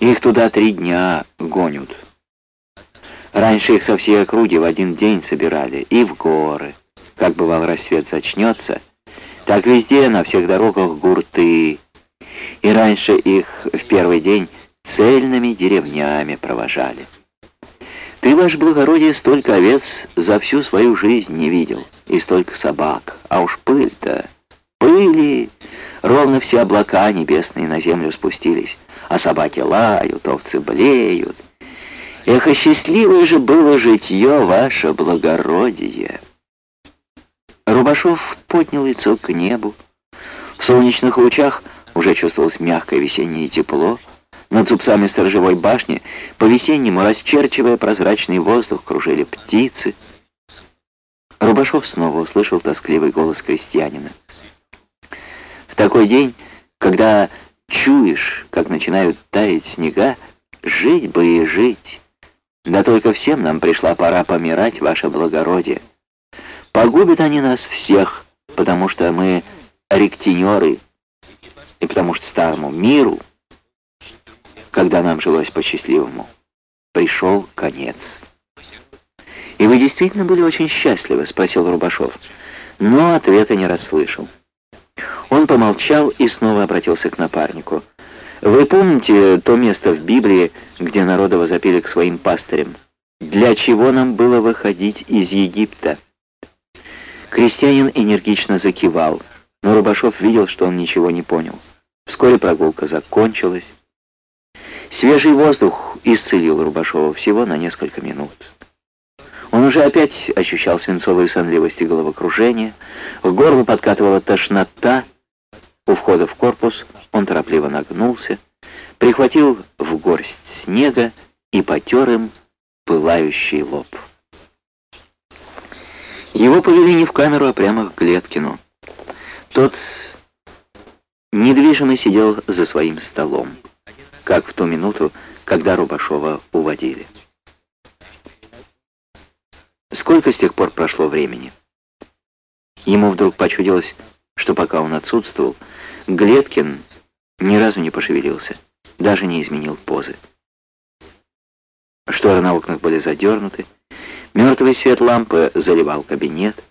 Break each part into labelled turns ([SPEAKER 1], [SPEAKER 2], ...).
[SPEAKER 1] Их туда три дня гонят. Раньше их со всей округи в один день собирали, и в горы. Как бывал рассвет зачнется, так везде, на всех дорогах гурты. И раньше их в первый день цельными деревнями провожали. Ты, ваше благородие, столько овец за всю свою жизнь не видел, и столько собак, а уж пыль-то, пыли, ровно все облака небесные на землю спустились, а собаки лают, овцы блеют. Эх, и счастливое же было житье, ваше благородие. Рубашов поднял лицо к небу. В солнечных лучах уже чувствовалось мягкое весеннее тепло. Над зубцами сторожевой башни, по-весеннему расчерчивая прозрачный воздух, кружили птицы. Рубашов снова услышал тоскливый голос крестьянина. Такой день, когда чуешь, как начинают таять снега, жить бы и жить. Да только всем нам пришла пора помирать, ваше благородие. Погубят они нас всех, потому что мы ректинеры, и потому что старому миру, когда нам жилось по-счастливому, пришел конец. «И вы действительно были очень счастливы?» — спросил Рубашов. Но ответа не расслышал. Он помолчал и снова обратился к напарнику. Вы помните то место в Библии, где народы возопили к своим пастырям? Для чего нам было выходить из Египта? Крестьянин энергично закивал, но Рубашов видел, что он ничего не понял. Вскоре прогулка закончилась. Свежий воздух исцелил Рубашова всего на несколько минут. Он уже опять ощущал свинцовую сонливость и головокружение, в горло подкатывала тошнота, у входа в корпус он торопливо нагнулся, прихватил в горсть снега и потер им пылающий лоб. Его повели не в камеру, а прямо к Глеткину. Тот недвижимо сидел за своим столом, как в ту минуту, когда Рубашова уводили. Сколько с тех пор прошло времени? Ему вдруг почудилось, что пока он отсутствовал, Глеткин ни разу не пошевелился, даже не изменил позы. Шторы на окнах были задернуты, мертвый свет лампы заливал кабинет.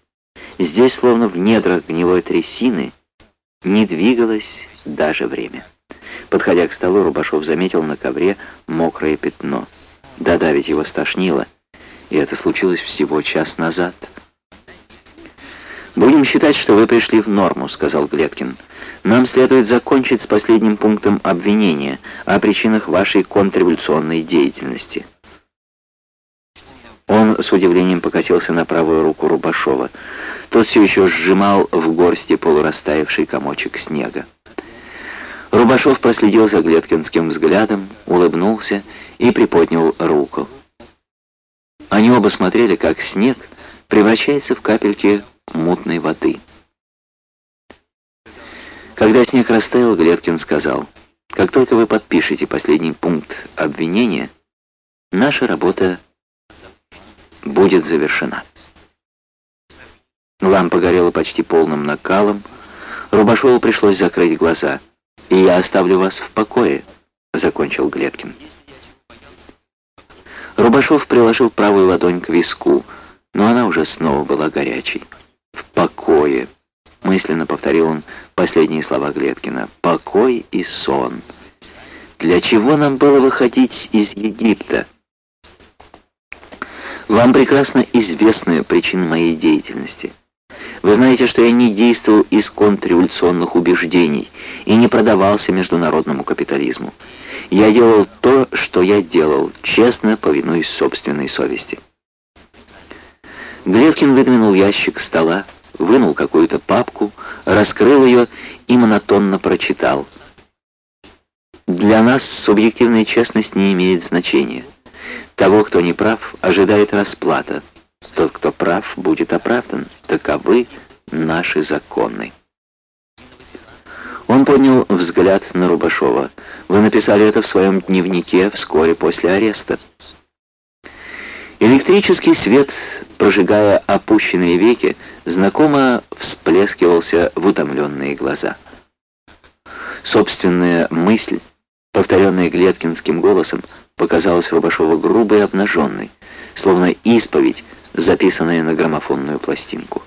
[SPEAKER 1] Здесь, словно в недрах гнилой трясины, не двигалось даже время. Подходя к столу, Рубашов заметил на ковре мокрое пятно. Да-да, ведь его стошнило, и это случилось всего час назад. «Будем считать, что вы пришли в норму», — сказал Глеткин. «Нам следует закончить с последним пунктом обвинения о причинах вашей контрреволюционной деятельности». Он с удивлением покосился на правую руку Рубашова. Тот все еще сжимал в горсти полурастаявший комочек снега. Рубашов проследил за Глеткинским взглядом, улыбнулся и приподнял руку. Они оба смотрели, как снег превращается в капельки мутной воды. Когда снег растаял, Глеткин сказал, «Как только вы подпишете последний пункт обвинения, наша работа будет завершена». Лампа горела почти полным накалом, Рубашову пришлось закрыть глаза. «И я оставлю вас в покое», — закончил Глеткин. Рубашов приложил правую ладонь к виску, но она уже снова была горячей в покое. Мысленно повторил он последние слова Глеткина. Покой и сон. Для чего нам было выходить из Египта? Вам прекрасно известны причины моей деятельности. Вы знаете, что я не действовал из контрреволюционных убеждений и не продавался международному капитализму. Я делал то, что я делал, честно повинуясь собственной совести. Глевкин выдвинул ящик стола, вынул какую-то папку, раскрыл ее и монотонно прочитал. Для нас субъективная честность не имеет значения. Того, кто не прав, ожидает расплата. Тот, кто прав, будет оправдан. Таковы наши законы. Он поднял взгляд на Рубашова. Вы написали это в своем дневнике вскоре после ареста. Электрический свет, прожигая опущенные веки, знакомо всплескивался в утомленные глаза. Собственная мысль повторенная Глеткинским голосом, показалась Рубашова грубой и обнаженной, словно исповедь, записанная на граммофонную пластинку.